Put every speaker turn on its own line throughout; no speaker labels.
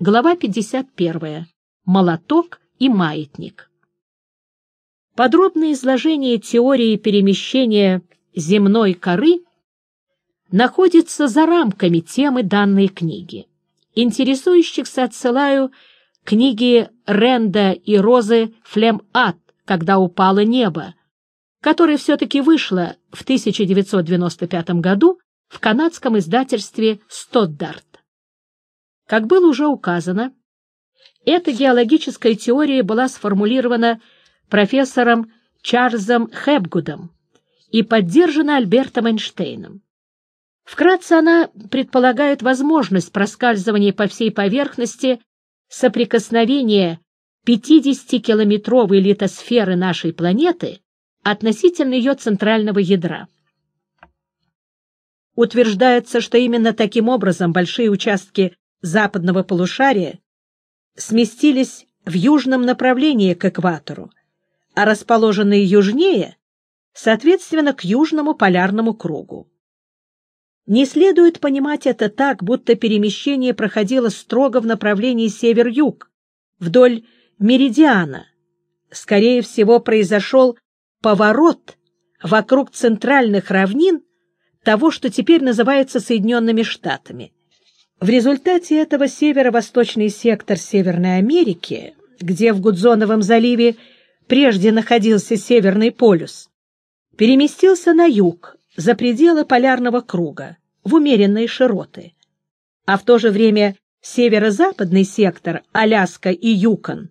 Глава 51. Молоток и маятник. Подробное изложение теории перемещения земной коры находится за рамками темы данной книги. Интересующихся отсылаю книги Ренда и Розы Флем-Ат «Когда упало небо», которая все-таки вышла в 1995 году в канадском издательстве «Стоддарт». Как было уже указано, эта геологическая теория была сформулирована профессором Чарльзом Хепгудом и поддержана Альбертом Эйнштейном. Вкратце она предполагает возможность проскальзывания по всей поверхности соприкосновения 50-километровой литосферы нашей планеты относительно ее центрального ядра. Утверждается, что именно таким образом большие участки западного полушария сместились в южном направлении к экватору, а расположенные южнее, соответственно, к южному полярному кругу. Не следует понимать это так, будто перемещение проходило строго в направлении север-юг, вдоль меридиана. Скорее всего, произошел поворот вокруг центральных равнин того, что теперь называется Соединенными Штатами. В результате этого северо-восточный сектор Северной Америки, где в Гудзоновом заливе прежде находился Северный полюс, переместился на юг, за пределы полярного круга, в умеренные широты. А в то же время северо-западный сектор Аляска и Юкон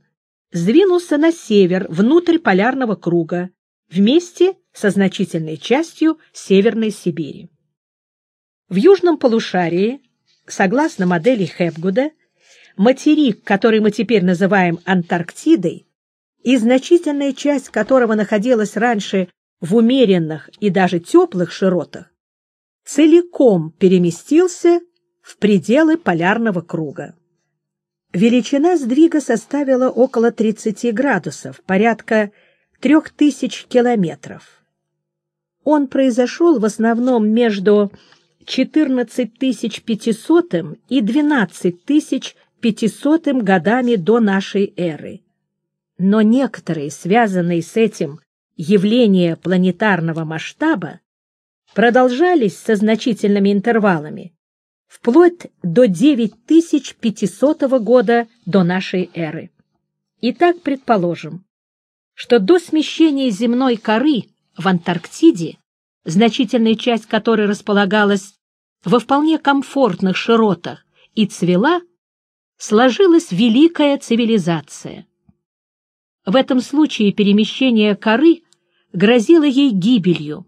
сдвинулся на север, внутрь полярного круга, вместе со значительной частью Северной Сибири. В южном полушарии Согласно модели Хепгуда, материк, который мы теперь называем Антарктидой, и значительная часть которого находилась раньше в умеренных и даже теплых широтах, целиком переместился в пределы полярного круга. Величина сдвига составила около 30 градусов, порядка 3000 километров. Он произошел в основном между 14500 и 12500 годами до нашей эры. Но некоторые, связанные с этим явления планетарного масштаба, продолжались со значительными интервалами, вплоть до 9500 года до нашей эры. Итак, предположим, что до смещения земной коры в Антарктиде значительная часть которой располагалась во вполне комфортных широтах и цвела, сложилась великая цивилизация. В этом случае перемещение коры грозило ей гибелью.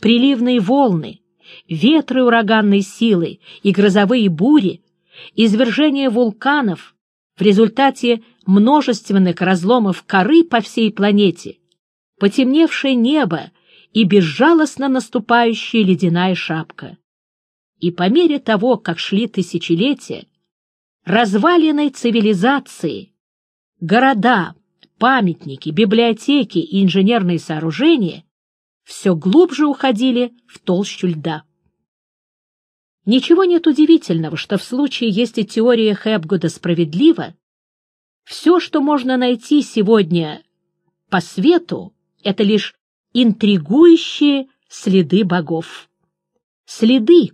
Приливные волны, ветры ураганной силы и грозовые бури, извержение вулканов в результате множественных разломов коры по всей планете, потемневшее небо и безжалостно наступающая ледяная шапка. И по мере того, как шли тысячелетия, развалины цивилизации, города, памятники, библиотеки и инженерные сооружения все глубже уходили в толщу льда. Ничего нет удивительного, что в случае, если теория Хэбгуда справедлива, все, что можно найти сегодня по свету, это лишь интригующие следы богов. Следы,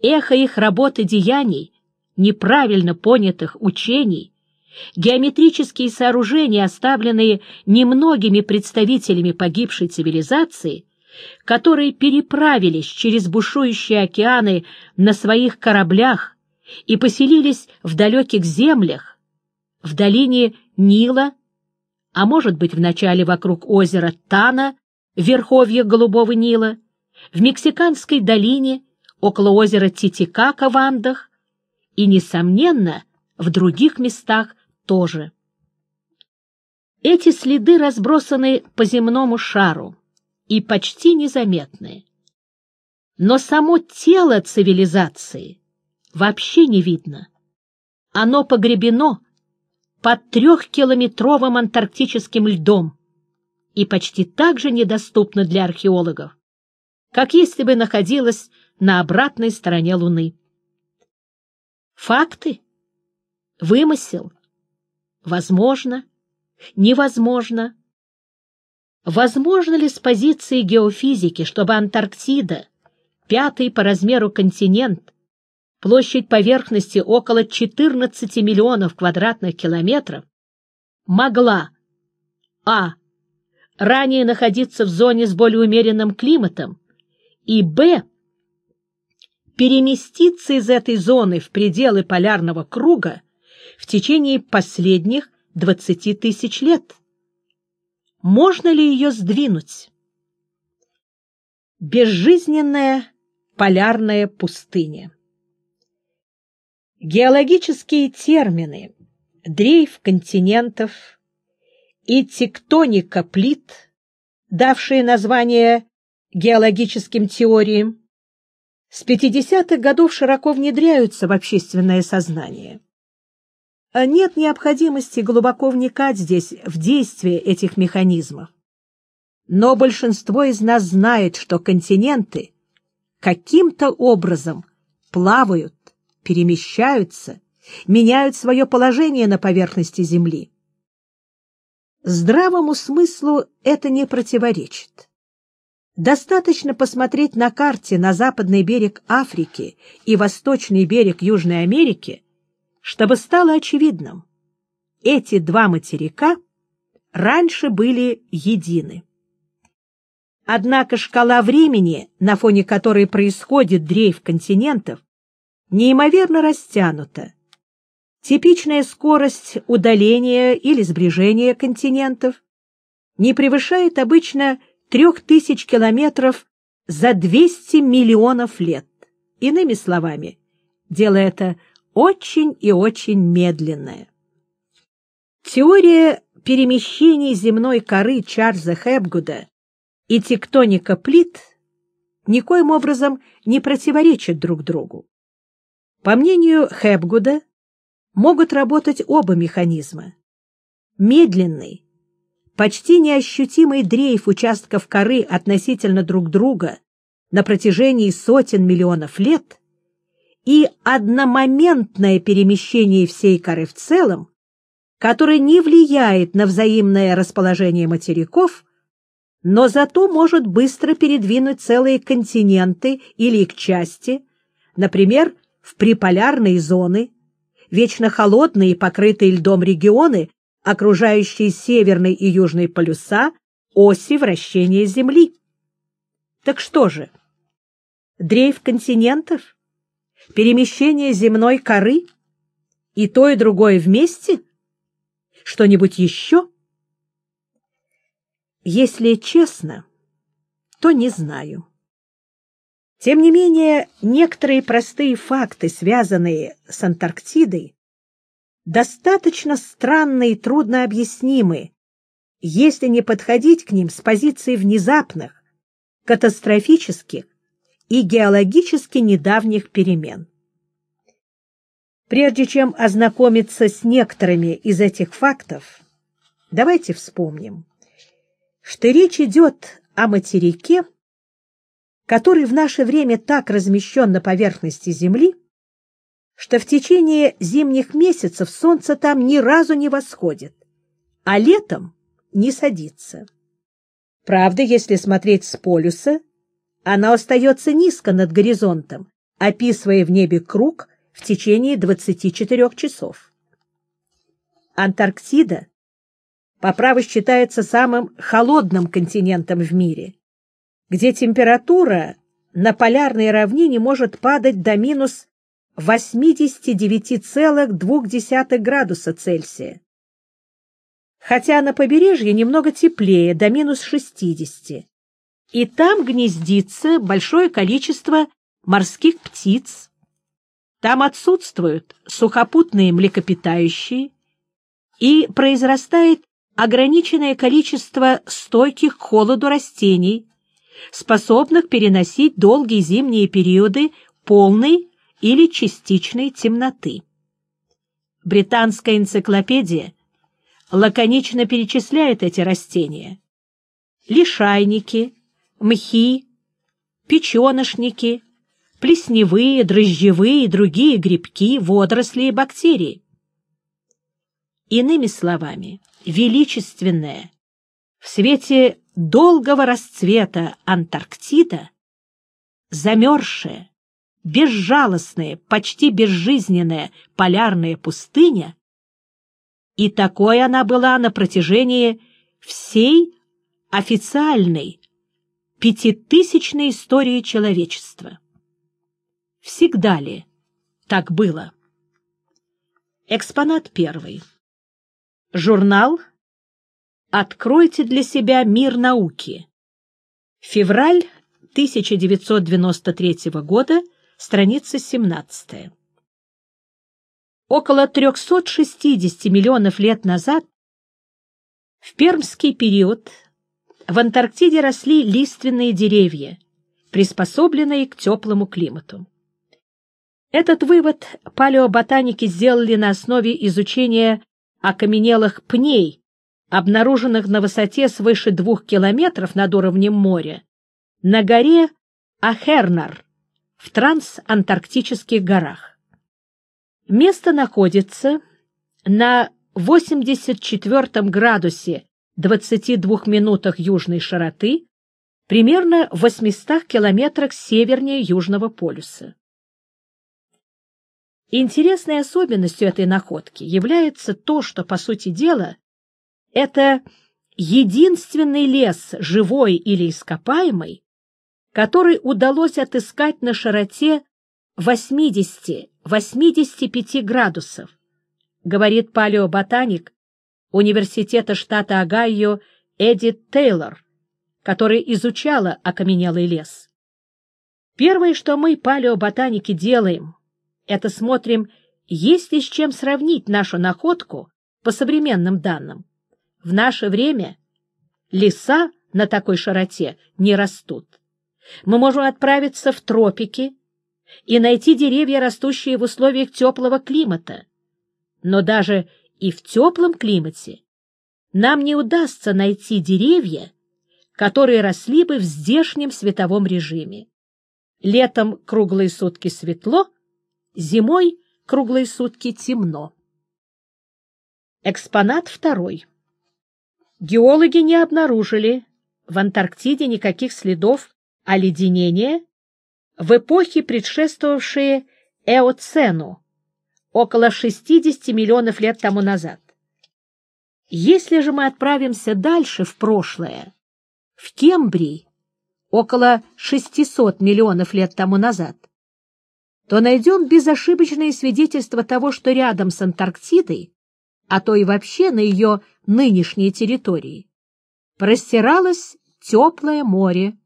эхо их работы деяний, неправильно понятых учений, геометрические сооружения, оставленные немногими представителями погибшей цивилизации, которые переправились через бушующие океаны на своих кораблях и поселились в далеких землях, в долине Нила, а может быть, вначале вокруг озера Тана в Голубого Нила, в Мексиканской долине, около озера Титикака в Андах и, несомненно, в других местах тоже. Эти следы разбросаны по земному шару и почти незаметны. Но само тело цивилизации вообще не видно. Оно погребено под трехкилометровым антарктическим льдом, и почти так же недоступна для археологов, как если бы находилась на обратной стороне Луны. Факты? Вымысел? Возможно. Невозможно. Возможно ли с позиции геофизики, чтобы Антарктида, пятый по размеру континент, площадь поверхности около 14 миллионов квадратных километров, могла а. Ранее находиться в зоне с более умеренным климатом, и б. переместиться из этой зоны в пределы полярного круга в течение последних 20 тысяч лет. Можно ли ее сдвинуть? Безжизненная полярная пустыня. Геологические термины дрейф континентов и тектоника плит, давшие название геологическим теориям, с 50-х годов широко внедряются в общественное сознание. Нет необходимости глубоко вникать здесь в действие этих механизмов. Но большинство из нас знает, что континенты каким-то образом плавают, перемещаются, меняют свое положение на поверхности Земли. Здравому смыслу это не противоречит. Достаточно посмотреть на карте на западный берег Африки и восточный берег Южной Америки, чтобы стало очевидным. Эти два материка раньше были едины. Однако шкала времени, на фоне которой происходит дрейф континентов, неимоверно растянута. Типичная скорость удаления или сближения континентов не превышает обычно 3000 километров за 200 миллионов лет. Иными словами, дело это очень и очень медленное. Теория перемещений земной коры Чарльза Хэбгуда и тектоника плит никоим образом не противоречат друг другу. По мнению Хэбгуда, могут работать оба механизма. Медленный, почти неощутимый дрейф участков коры относительно друг друга на протяжении сотен миллионов лет и одномоментное перемещение всей коры в целом, которое не влияет на взаимное расположение материков, но зато может быстро передвинуть целые континенты или их части, например, в приполярные зоны, вечно холодные, покрытые льдом регионы, окружающие северный и южный полюса, оси вращения Земли. Так что же? Дрейф континентов? Перемещение земной коры? И то, и другое вместе? Что-нибудь еще? Если честно, то не знаю. Тем не менее, некоторые простые факты, связанные с Антарктидой, достаточно странны и трудно объяснимы, если не подходить к ним с позиции внезапных, катастрофических и геологически недавних перемен. Прежде чем ознакомиться с некоторыми из этих фактов, давайте вспомним, что речь идет о материке, который в наше время так размещен на поверхности Земли, что в течение зимних месяцев солнце там ни разу не восходит, а летом не садится. Правда, если смотреть с полюса, оно остается низко над горизонтом, описывая в небе круг в течение 24 часов. Антарктида по праву считается самым холодным континентом в мире, где температура на полярной равнине может падать до минус 89,2 градуса Цельсия. Хотя на побережье немного теплее, до минус 60. И там гнездится большое количество морских птиц. Там отсутствуют сухопутные млекопитающие и произрастает ограниченное количество стойких к холоду растений, способных переносить долгие зимние периоды полной или частичной темноты. Британская энциклопедия лаконично перечисляет эти растения. Лишайники, мхи, печеношники, плесневые, дрожжевые и другие грибки, водоросли и бактерии. Иными словами, величественная, в свете долгого расцвета Антарктида, замерзшая, безжалостная, почти безжизненная полярная пустыня, и такой она была на протяжении всей официальной пятитысячной истории человечества. Всегда ли так было? Экспонат первый. Журнал «Откройте для себя мир науки». Февраль 1993 года, страница 17. Около 360 миллионов лет назад в пермский период в Антарктиде росли лиственные деревья, приспособленные к теплому климату. Этот вывод палеоботаники сделали на основе изучения окаменелых пней, обнаруженных на высоте свыше двух километров над уровнем моря, на горе Ахернар в трансантарктических горах. Место находится на 84 градусе 22 минутах южной широты, примерно в 800 километрах севернее Южного полюса. Интересной особенностью этой находки является то, что, по сути дела, это единственный лес, живой или ископаемый, который удалось отыскать на широте 80-85 градусов, говорит палеоботаник Университета штата Огайо Эдит Тейлор, которая изучала окаменелый лес. Первое, что мы, палеоботаники, делаем, это смотрим, есть ли с чем сравнить нашу находку по современным данным. В наше время леса на такой широте не растут. Мы можем отправиться в тропики и найти деревья, растущие в условиях теплого климата. Но даже и в теплом климате нам не удастся найти деревья, которые росли бы в здешнем световом режиме. Летом круглые сутки светло, зимой круглые сутки темно. Экспонат второй. Геологи не обнаружили в Антарктиде никаких следов оледенения в эпохе, предшествовавшие Эоцену, около 60 миллионов лет тому назад. Если же мы отправимся дальше в прошлое, в Кембрий, около 600 миллионов лет тому назад, то найдем безошибочные свидетельства того, что рядом с Антарктидой, а то и вообще на ее нынешней территории, простиралось теплое море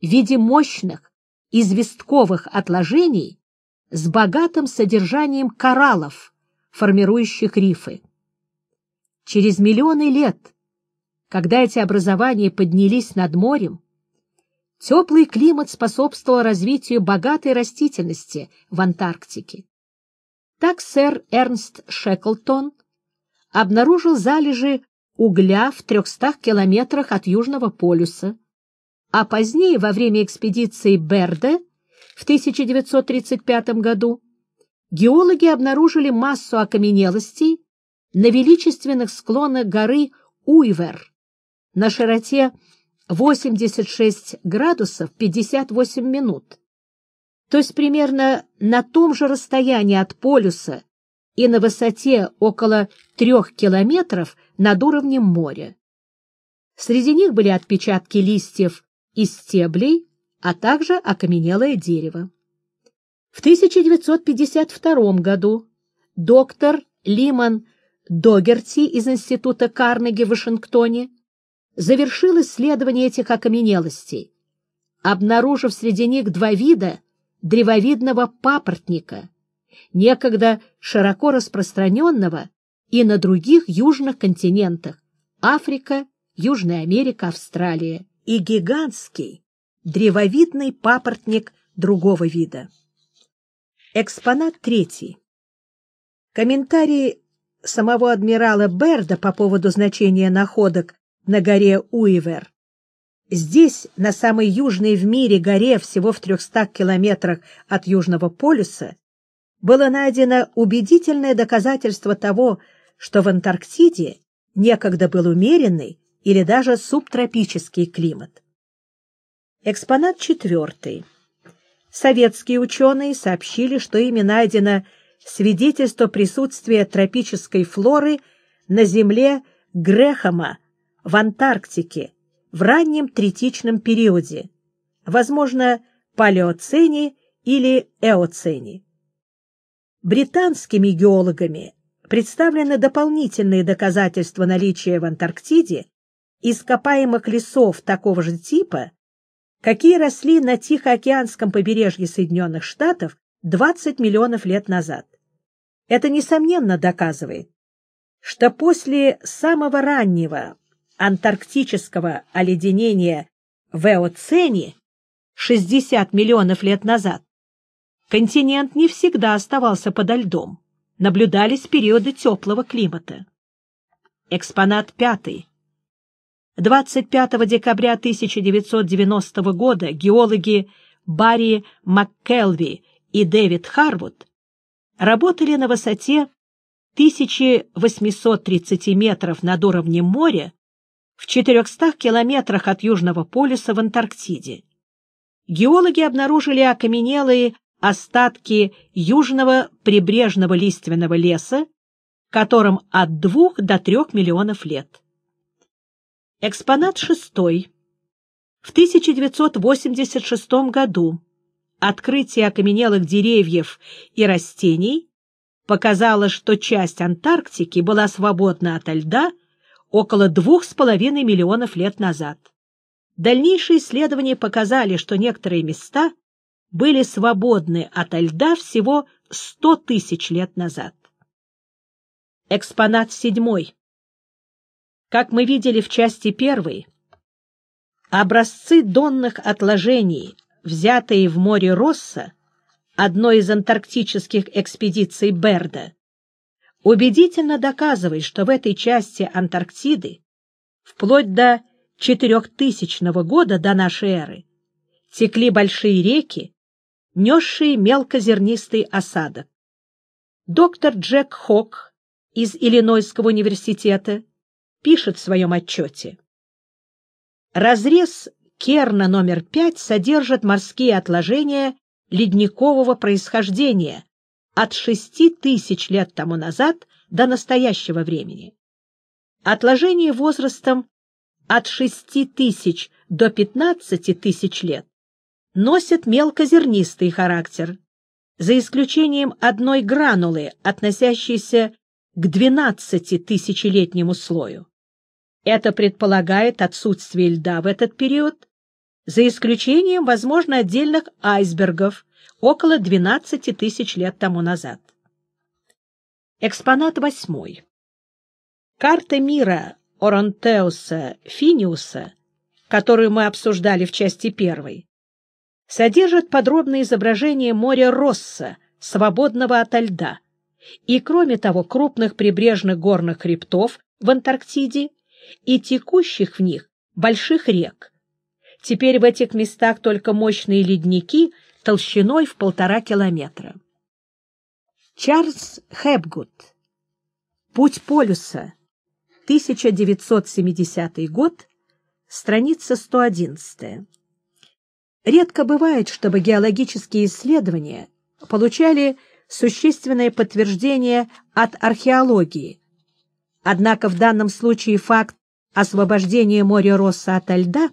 в виде мощных известковых отложений с богатым содержанием кораллов, формирующих рифы. Через миллионы лет, когда эти образования поднялись над морем, теплый климат способствовал развитию богатой растительности в Антарктике. Так сэр Эрнст Шеклтон обнаружил залежи угля в 300 километрах от Южного полюса, а позднее, во время экспедиции Берде в 1935 году, геологи обнаружили массу окаменелостей на величественных склонах горы Уйвер на широте 86 градусов 58 минут, то есть примерно на том же расстоянии от полюса и на высоте около трех километров над уровнем моря. Среди них были отпечатки листьев и стеблей, а также окаменелое дерево. В 1952 году доктор Лиман Догерти из Института Карнеги в Вашингтоне завершил исследование этих окаменелостей, обнаружив среди них два вида древовидного папоротника, некогда широко распространенного и на других южных континентах — Африка, Южная Америка, Австралия, и гигантский древовидный папоротник другого вида. Экспонат третий. Комментарий самого адмирала Берда по поводу значения находок на горе Уивер. Здесь, на самой южной в мире горе, всего в 300 километрах от Южного полюса, было найдено убедительное доказательство того, что в Антарктиде некогда был умеренный или даже субтропический климат. Экспонат четвертый. Советские ученые сообщили, что ими найдено свидетельство присутствия тропической флоры на Земле Грехома в Антарктике в раннем третичном периоде, возможно, палеоцене или эоцене. Британскими геологами представлены дополнительные доказательства наличия в Антарктиде ископаемых лесов такого же типа, какие росли на Тихоокеанском побережье Соединенных Штатов 20 миллионов лет назад. Это, несомненно, доказывает, что после самого раннего антарктического оледенения в Эоцене 60 миллионов лет назад континент не всегда оставался подо льдом. Наблюдались периоды теплого климата. Экспонат пятый. 25 декабря 1990 года геологи Барри МакКелви и Дэвид Харвуд работали на высоте 1830 метров над уровнем моря в 400 километрах от Южного полюса в Антарктиде. Геологи обнаружили окаменелые остатки южного прибрежного лиственного леса, которым от двух до трех миллионов лет. Экспонат шестой. В 1986 году открытие окаменелых деревьев и растений показало, что часть Антарктики была свободна от льда около двух с половиной миллионов лет назад. Дальнейшие исследования показали, что некоторые места были свободны от льда всего 100 тысяч лет назад. Экспонат седьмой. Как мы видели в части первой, образцы донных отложений, взятые в море Росса, одной из антарктических экспедиций Берда, убедительно доказывает, что в этой части Антарктиды вплоть до 4000 года до нашей эры текли большие реки, несшие мелкозернистый осадок. Доктор Джек Хок из Иллинойского университета пишет в своем отчете. Разрез Керна номер 5 содержит морские отложения ледникового происхождения от 6 тысяч лет тому назад до настоящего времени. Отложения возрастом от 6 тысяч до 15 тысяч лет носят мелкозернистый характер, за исключением одной гранулы, относящейся к 12-тысячелетнему слою. Это предполагает отсутствие льда в этот период, за исключением, возможно, отдельных айсбергов около 12 тысяч лет тому назад. Экспонат восьмой. Карта мира Оронтеуса Финиуса, которую мы обсуждали в части первой, содержит подробное изображение моря Росса, свободного ото льда, и, кроме того, крупных прибрежных горных хребтов в Антарктиде и текущих в них больших рек. Теперь в этих местах только мощные ледники толщиной в полтора километра. Чарльз Хэбгуд. Путь полюса. 1970 год. Страница 111. Редко бывает, чтобы геологические исследования получали существенное подтверждение от археологии, Однако в данном случае факт освобождения моря Росса от льда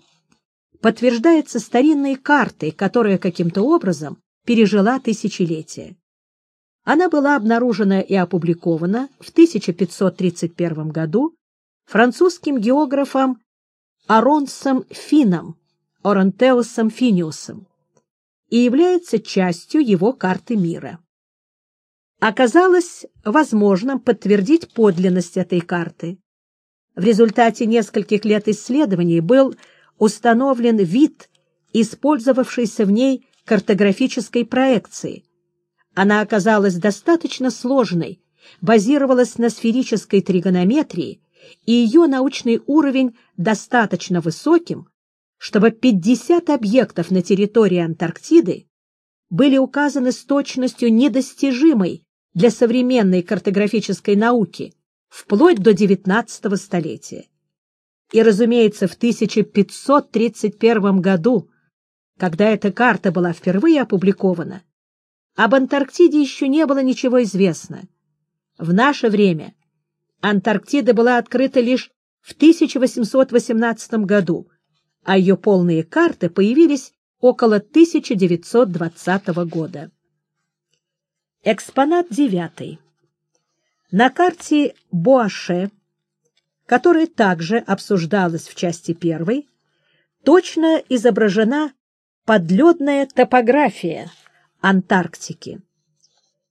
подтверждается старинной картой, которая каким-то образом пережила тысячелетия. Она была обнаружена и опубликована в 1531 году французским географом Аронсом Фином, Оронтеусом Финиусом, и является частью его карты мира оказалось возможным подтвердить подлинность этой карты. В результате нескольких лет исследований был установлен вид, использовавшийся в ней картографической проекции. Она оказалась достаточно сложной, базировалась на сферической тригонометрии, и ее научный уровень достаточно высоким, чтобы 50 объектов на территории Антарктиды были указаны с точностью недостижимой для современной картографической науки, вплоть до XIX столетия. И, разумеется, в 1531 году, когда эта карта была впервые опубликована, об Антарктиде еще не было ничего известно. В наше время Антарктида была открыта лишь в 1818 году, а ее полные карты появились около 1920 года. Экспонат девятый. На карте Боаше, которая также обсуждалась в части первой, точно изображена подледная топография Антарктики.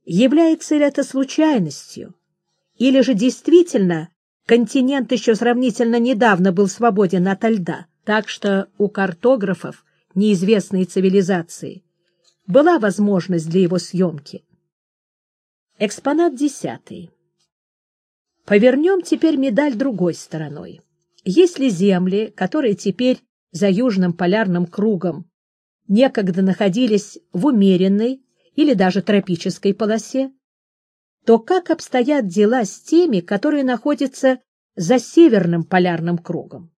Является ли это случайностью? Или же действительно континент еще сравнительно недавно был свободен от льда, так что у картографов неизвестной цивилизации была возможность для его съемки? Экспонат десятый. Повернем теперь медаль другой стороной. Если земли, которые теперь за южным полярным кругом некогда находились в умеренной или даже тропической полосе, то как обстоят дела с теми, которые находятся за северным полярным кругом?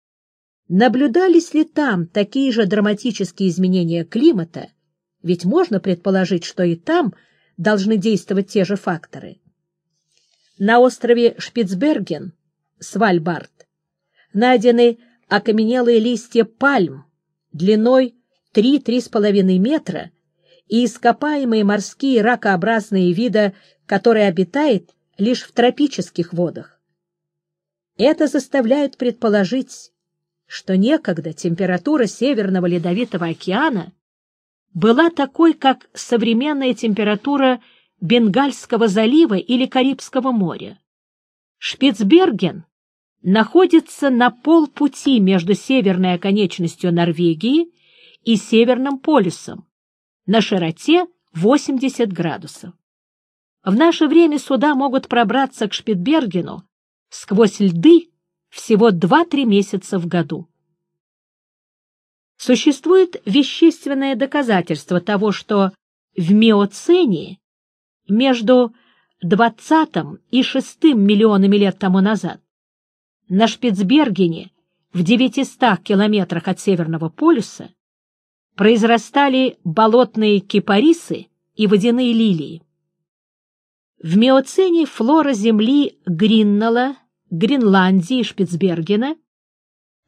Наблюдались ли там такие же драматические изменения климата? Ведь можно предположить, что и там должны действовать те же факторы. На острове Шпицберген, Свальбард, найдены окаменелые листья пальм длиной 3-3,5 метра и ископаемые морские ракообразные вида, которые обитают лишь в тропических водах. Это заставляет предположить, что некогда температура Северного Ледовитого океана была такой, как современная температура Бенгальского залива или Карибского моря. Шпицберген находится на полпути между северной оконечностью Норвегии и Северным полюсом на широте 80 градусов. В наше время суда могут пробраться к Шпицбергену сквозь льды всего 2-3 месяца в году. Существует вещественное доказательство того, что в миоцене между 20 и 6 миллионами лет тому назад на Шпицбергене в 900 километрах от Северного полюса произрастали болотные кипарисы и водяные лилии. В миоцене флора Земли Гриннелла, Гренландии и Шпицбергена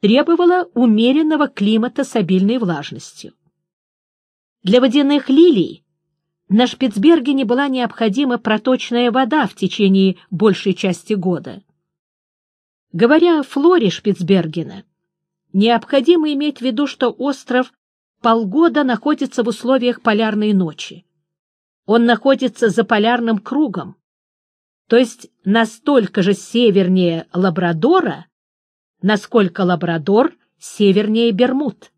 требовала умеренного климата с обильной влажностью. Для водяных лилий на Шпицбергене была необходима проточная вода в течение большей части года. Говоря о флоре Шпицбергена, необходимо иметь в виду, что остров полгода находится в условиях полярной ночи. Он находится за полярным кругом, то есть настолько же севернее Лабрадора, насколько Лабрадор севернее Бермуд.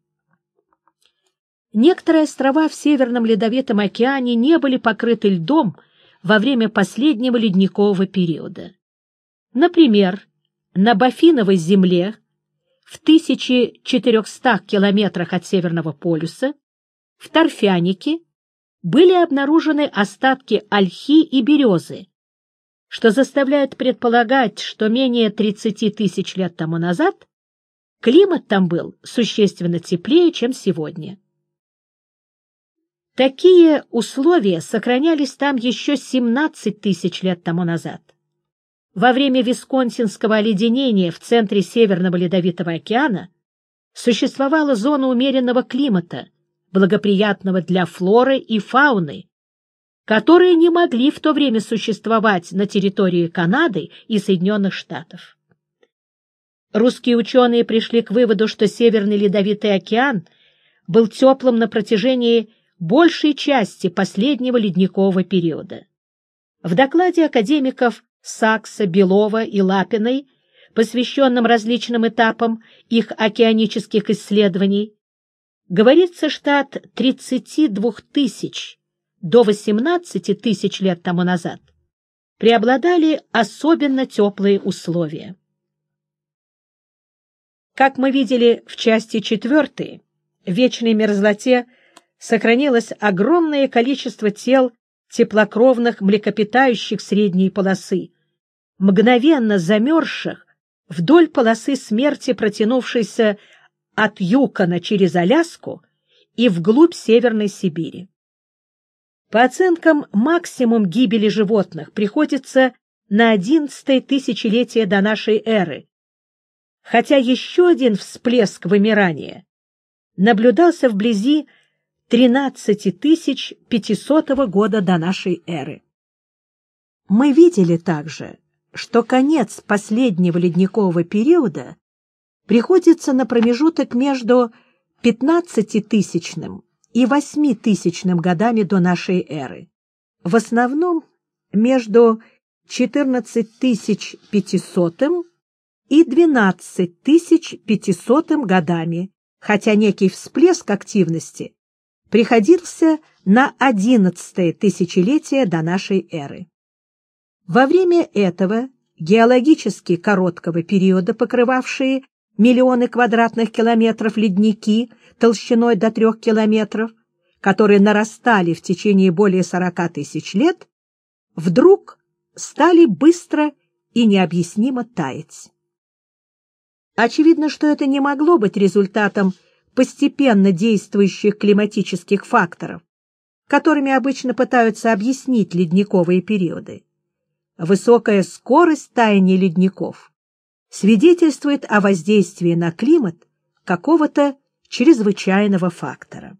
Некоторые острова в Северном Ледовитом океане не были покрыты льдом во время последнего ледникового периода. Например, на Бафиновой земле в 1400 километрах от Северного полюса в Торфянике были обнаружены остатки ольхи и березы, что заставляет предполагать, что менее 30 тысяч лет тому назад климат там был существенно теплее, чем сегодня. Такие условия сохранялись там еще 17 тысяч лет тому назад. Во время Висконсинского оледенения в центре Северного Ледовитого океана существовала зона умеренного климата, благоприятного для флоры и фауны, которые не могли в то время существовать на территории Канады и Соединенных Штатов. Русские ученые пришли к выводу, что Северный Ледовитый океан был теплым на протяжении большей части последнего ледникового периода. В докладе академиков Сакса, Белова и Лапиной, посвященном различным этапам их океанических исследований, говорится, от 32 тысяч до 18 тысяч лет тому назад преобладали особенно теплые условия. Как мы видели в части четвертой, в вечной мерзлоте сохранилось огромное количество тел теплокровных млекопитающих средней полосы, мгновенно замерзших вдоль полосы смерти, протянувшейся от Юкона через Аляску и вглубь Северной Сибири. По оценкам, максимум гибели животных приходится на одиннадцатое тысячелетие до нашей эры, хотя еще один всплеск вымирания наблюдался вблизи 13500 года до нашей эры. Мы видели также, что конец последнего ледникового периода приходится на промежуток между 15-тысячным и 8-тысячным годами до нашей эры, в основном между 14500 и 12500 годами, хотя некий всплеск активности приходился на 11 тысячелетие до нашей эры. Во время этого геологически короткого периода, покрывавшие миллионы квадратных километров ледники толщиной до трех километров, которые нарастали в течение более 40 тысяч лет, вдруг стали быстро и необъяснимо таять. Очевидно, что это не могло быть результатом постепенно действующих климатических факторов, которыми обычно пытаются объяснить ледниковые периоды. Высокая скорость таяния ледников свидетельствует о воздействии на климат какого-то чрезвычайного фактора.